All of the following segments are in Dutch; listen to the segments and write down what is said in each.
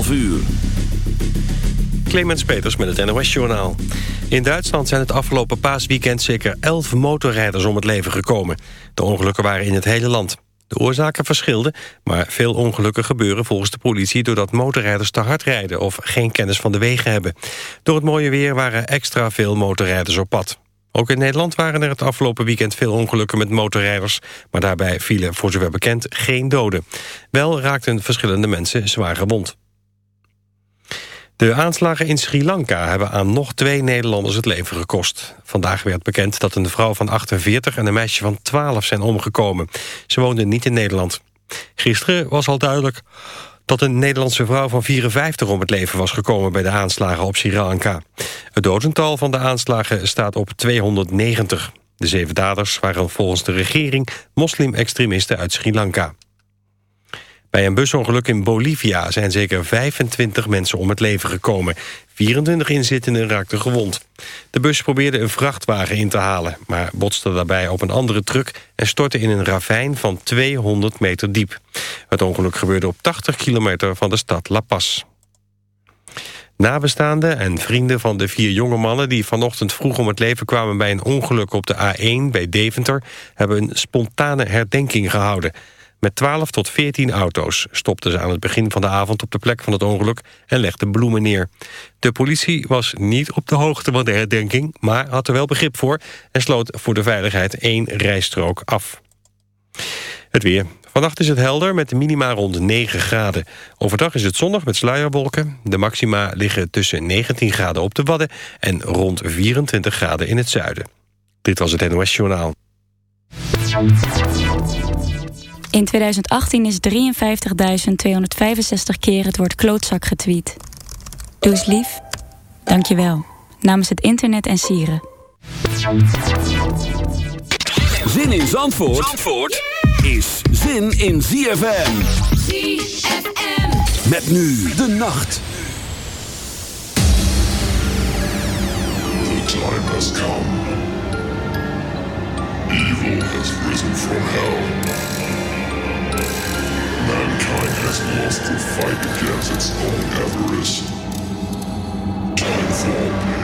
11 uur. Clemens Peters met het NOS-journaal. In Duitsland zijn het afgelopen paasweekend zeker 11 motorrijders om het leven gekomen. De ongelukken waren in het hele land. De oorzaken verschilden, maar veel ongelukken gebeuren volgens de politie... doordat motorrijders te hard rijden of geen kennis van de wegen hebben. Door het mooie weer waren extra veel motorrijders op pad. Ook in Nederland waren er het afgelopen weekend veel ongelukken met motorrijders... maar daarbij vielen voor zover bekend geen doden. Wel raakten verschillende mensen zwaar gewond. De aanslagen in Sri Lanka hebben aan nog twee Nederlanders het leven gekost. Vandaag werd bekend dat een vrouw van 48 en een meisje van 12 zijn omgekomen. Ze woonden niet in Nederland. Gisteren was al duidelijk dat een Nederlandse vrouw van 54 om het leven was gekomen bij de aanslagen op Sri Lanka. Het dodental van de aanslagen staat op 290. De zeven daders waren volgens de regering moslim-extremisten uit Sri Lanka. Bij een busongeluk in Bolivia zijn zeker 25 mensen om het leven gekomen. 24 inzittenden raakten gewond. De bus probeerde een vrachtwagen in te halen... maar botste daarbij op een andere truck... en stortte in een ravijn van 200 meter diep. Het ongeluk gebeurde op 80 kilometer van de stad La Paz. Nabestaanden en vrienden van de vier jonge mannen... die vanochtend vroeg om het leven kwamen bij een ongeluk op de A1 bij Deventer... hebben een spontane herdenking gehouden... Met 12 tot 14 auto's stopten ze aan het begin van de avond op de plek van het ongeluk en legden bloemen neer. De politie was niet op de hoogte van de herdenking, maar had er wel begrip voor en sloot voor de veiligheid één rijstrook af. Het weer. Vannacht is het helder met de minima rond 9 graden. Overdag is het zonnig met sluierwolken. De maxima liggen tussen 19 graden op de Wadden... en rond 24 graden in het zuiden. Dit was het NOS Journaal. In 2018 is 53.265 keer het woord klootzak getweet. Doe eens lief. Dank je wel. Namens het internet en sieren. Zin in Zandvoort, Zandvoort is zin in ZFM. ZFM. Met nu de nacht. The time has come. Evil has risen from hell. Mankind has lost the fight against its own avarice. Time for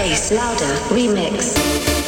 Bass louder remix.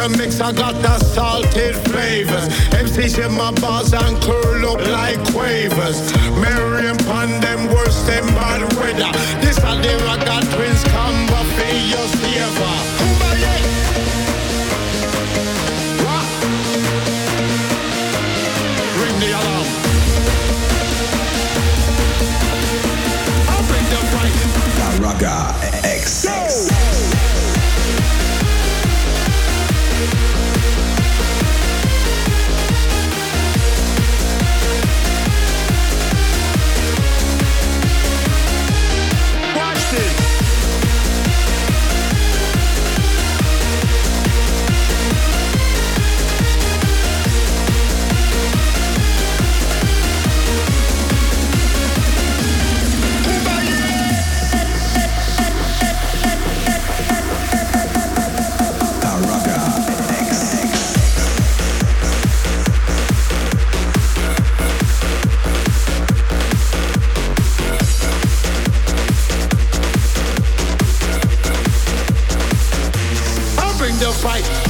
chicken mix, I got the salted flavors. MCs in my bars and curl up like quavers. Marion and them worse than bad weather. fight.